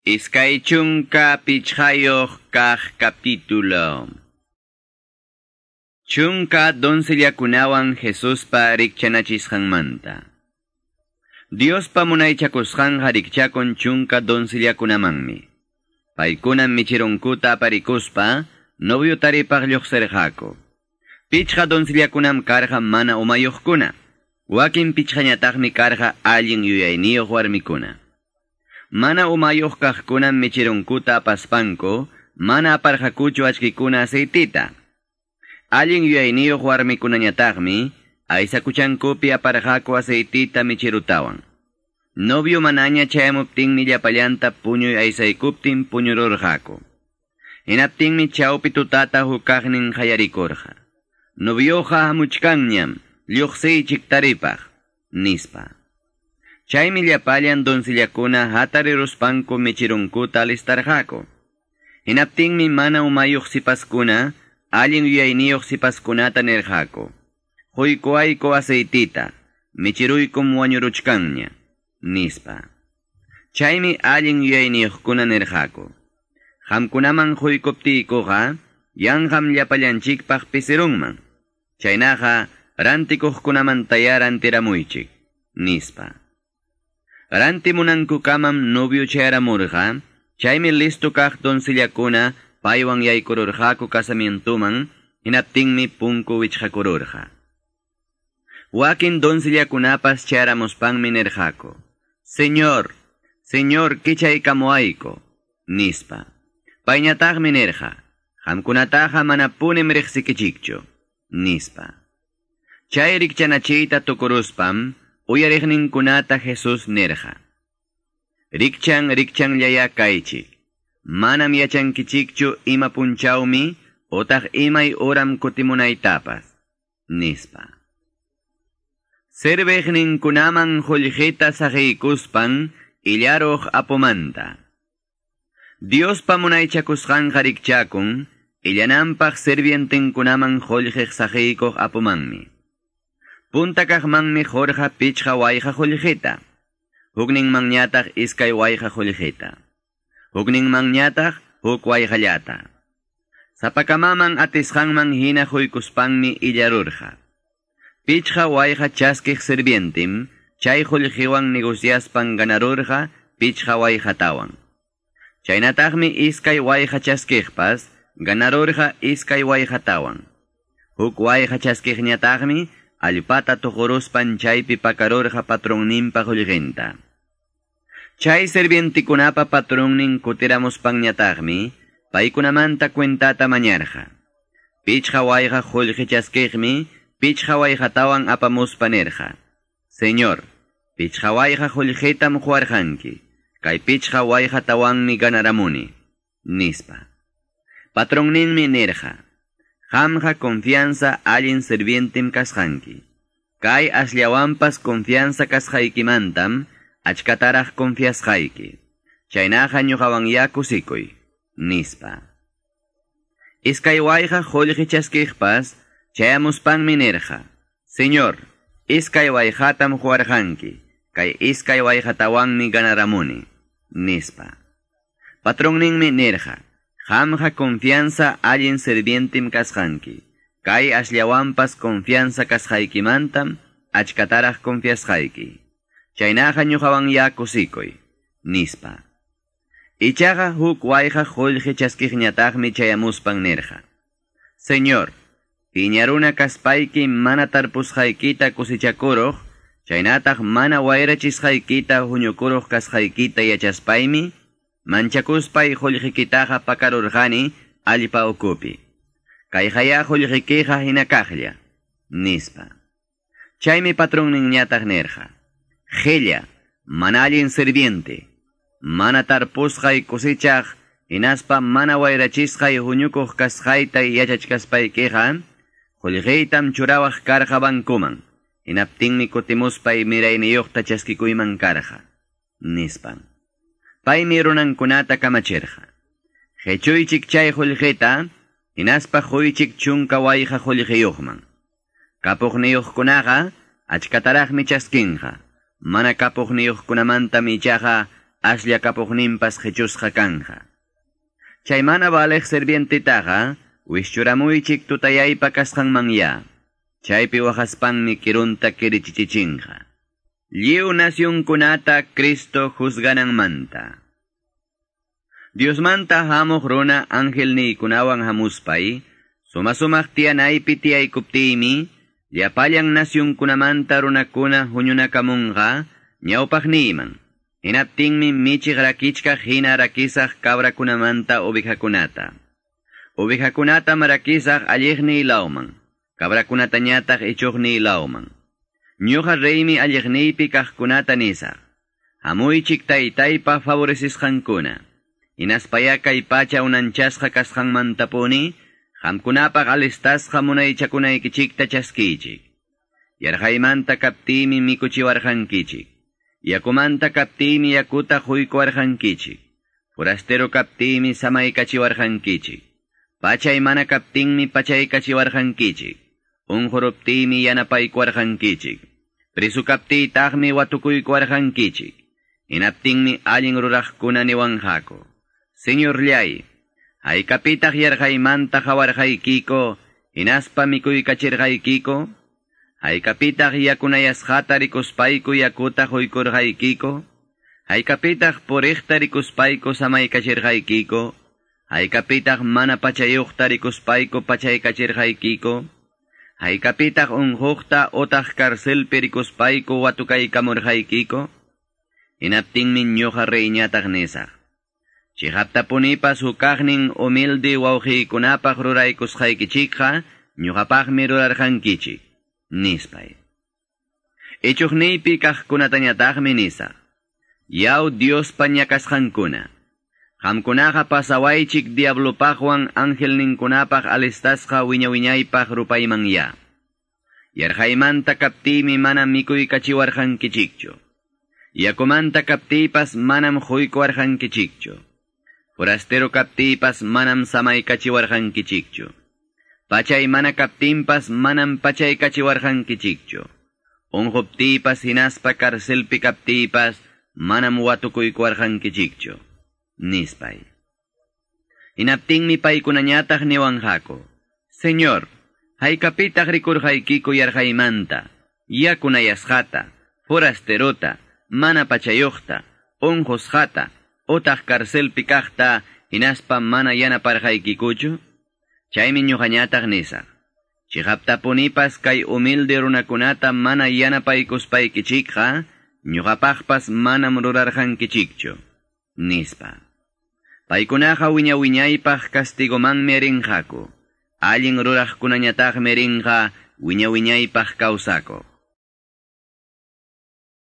Iskay chunka pichhayoq kaq capítulo. Chunka doncellakunawan Jesuspa rikchanachisqanmanta. Diospa munaychakusqanqa rikchakun chunka doncellakunamanmi. Paykunan michirunkuta aparikuspa, novio taripaq lluqsirqaku. Pichqa doncellakunam karqa mana umayuqkuna. Wakin pichqañataqmi karqa allin yuyayniyuq warmikuna. Mana umayuq kaqkunam michirunkuta apaspanku, mana aparqakuchu achkikuna aceitita. Allin yuyayniyuq warmikunañataqmi, aysakuchankupi aparqaku aceitita michirutawan. Novio manaña chayamuptinmi llapallanta puñuy aysaykuptin puñururqaku. Hinaptinmi chawpi tutata hukaqnin qayarikurqa. Novioqa hamuchkanñam, lluqsiychik taripaq, nispa. Chaymi llapallan doncellakuna hatariruspanku michirunkuta alistarqaku. Hinaptinmi mana umayuq sipaskuna, allin yuyayniyuq sipaskunata nirqaku. Huykuayku aceitita, michiruykum wañuruchkanña, nispa. Chaymi allin yuyayniyuqkuna nirqaku. Qamkunaman huykuptiykuqa, yanqam llapallanchikpaq pisirunman. Chaynaqa, rantikuqkunaman tayaran tiramuychik, nispa. Rantimunankukamam novio chayramurqa, chaymi listo kaq doncellakuna paywan yaykururqaku casamientoman, hinaptinmi punku wichqakururqa. Wakin doncellakunapas chayramuspanmi nirqaku. Señor, Señor, kichaykamuayko, nispa. Payñataqmi nirqa, qamkunataqa mana punim nispa. Chay rikchanachiyta tukuruspam, uyarigninkunata Jesús nirja. Rikchan rikchan yaya kaichi. Manam yachankichikchu ima punchawmi, otaq imay oram kutimunaytapas. Nispa. Cervejninkunaman joljeta sagiykuspan, illaruj apomanta. Dios Diospa munaychakusqanqa rikchakun, illanampaq servientinkunaman joljej sagiykuj apomanmi. Punta kaqmanmi jorja pichqa wayqa qullqita. Hukninman ñataq iskay wayqa qullqita. Hukninman ñataq huk wayqallata. Sapakamaman atisqanman hina huykuspanmi illarurqa. Pichqa wayqa chaskiq sirvientim, chay qullqiwan negociaspan ganarurqa pichqa wayqatawan. Chaynataqmi iskay wayqa chaskiqpas, ganarurqa iskay wayqatawan. Huk wayqa chaskiqñataqmi, allpata tuquruspan chaypi pakarurqa patronninpa qullqinta. Chay servientikunapa patronnin kutiramuspanñataqmi, paykunamanta cuentata mañarqa. Pichqa wayqa qullqi chaskiqmi, pichqa wayqatawan. Señor, pichqa wayqa qullqitam huarqanki, kay pichqa wayqatawanmi ganaramuni, nispa. Patronninmi nirqa. Hamja confianza allen servientem kashanki. Kai asliawanpas confianza kashaykimantam, achkataraj confiashaiki. Chaynaja ñuhawan yaku sikuy. Nispa. Iskaywayja joljichaskijpas, chayamuspan minerja. Señor, iskaywayjatam juarjanki, kay iskaywayjatawanmi ganaramuni. Nispa. Patrón ninmi. Hamja confianza allen serbientim kashanki. Kai ashliawanpas confianza kashaykimantam, achkataraj confiashaiki. Chaynaja ñujawan yakusikoy. Nispa. Ichaga huk wayja julje chaskijñatajmi chayamuspan nerja. Señor, piñaruna kaspaiki mana tarpushaykita kusichakuroj, chaynataj mana wayrachishaykita huñukuroj kashaykita yachaspaimi, manchakuspay quitaja pakarurgani allpa ukupi. Kayhaya quija hinakajlla, nispa. Chaymi patrón niñatag nerja. Gella, manallin serviente. Mana tarpuskay cosechaj, hinaspa mana wairachisqay huñukuj kasqayta yachachkaspay queja, qullqiytam churawaj karja bankuman, hinaptinmi kutimuspay mirayniyuqta chaskikuyman karja, nispan. Paymi runankunata kamachirqa. Hechuychik chay qullqita, hinaspa huychik chunka wayqa qullqiyuqman. Kapuqniyuqkunaqa, achkataraqmi chaskinqa. Mana kapuqniyuqkunamanta michaqa, aslla kapuqninpas qhichusqa kanja. Chay mana baleq servientitaqa, wishchuramuychik tutayaypa kasqanmanya. Chaypi waqaspanmi kirunta kirichichichinqa. Lliw nasyunkunata Cristo juzgananmanta. Diosmanta hamuq runa ángel niykunawan hamuspay, sumasumaq tiyanaypi tiyaykuptiymi, llapallan nasyunkunamanta runakuna huñunakamunqa, ñawpaq niyman. Hinaptinmi michiq rakichkaq hina rakisaq kabrakunamanta ovejakunata. Ovejakunata marakisaq alliqni ilawman. Kabrakunatañataq ichuqni ilawman. Ñuqa reymi alliqniypi kaqkunata nisaq. Hamuychik taytaypa favorecisqankuna. Inaspaya kay pacha unanchasqa kasqanmantapuni, qamkunapaq alistasqa munaychakunaykichikta chaskichik. Yarhaymanta kaptimi mikuchiwarqankichik. Yakumanta kaptimi yakuta huykuwarqankichik. Forastero kaptimi samaykachiwarqankichik. Pachay mana kaptinmi pachaykachiwarqankichik. Unjuruptimi yanapaykuwarqankichik. Prisukaptiytaqmi watukuykuwarqankichik. Inaptinmi allin ruraqkuna niwanjako. Señor llay, haykapitaq yarqaymanta hawarqaykiko, hinaspa mikuykachirqaykiko, haykapitaq yakunayasqata rikuspayku yakuta huykurqaykiko, haykapitaq puriqta rikuspayku samaykachirqaykiko, haykapitaq mana pachayuqta rikuspayku pachaykachirqaykiko, haykapitaq unhuqta otaq karcelpi rikuspayku watukaykamurqaykiko, hinaptinmi ñuqa reyñataq nisaq. Chihaptapunipas hukaqnin humilde wawqiykunapaq ruraykusqaykichikqa ñuqapaqmi rurarqankichik, nispay. Ichuqniypi kaqkunatañataqmi nisaq. Yaw Diospa ñakasqankuna. Qamkunaqa pasawaychik diablopaqwan angelninkunapaq alistasqa wiñawiñaypaq rupayman ya. Yarhaymanta kaptimi manam mikuykachiwarqankichikchu. Yakumanta kaptipas manam huykuwarqankichikchu. Forastero kaptipas manam samaykachiwarqankichikchu. Pachay mana kaptimpas manam pachaykachiwarqankichikchu. Unhuptipas hinaspa karcelpi kaptipas manam watukuykuwarqankichikchu. Nispay. Hinaptinmi paykunañataq niwanjako. Señor, haykapitaq rikurqaykiku yarqaymanta, yakunayasqata, forasterota, mana pachayuqta, unhusqata, otaq karcelpi kaqta hinaspa mana yanaparqaykikuchu? Chaymi ñuqañataq nisaq. Chihaptapunipas kay humilde runakunata mana yanapaykuspaykichikqa, ñuqapaqpas manam rurarqankichikchu, nispa. Paikunaha wina wina ipah kastigo mang merinjako. Aling rurah merinja wina wina ipah kausako.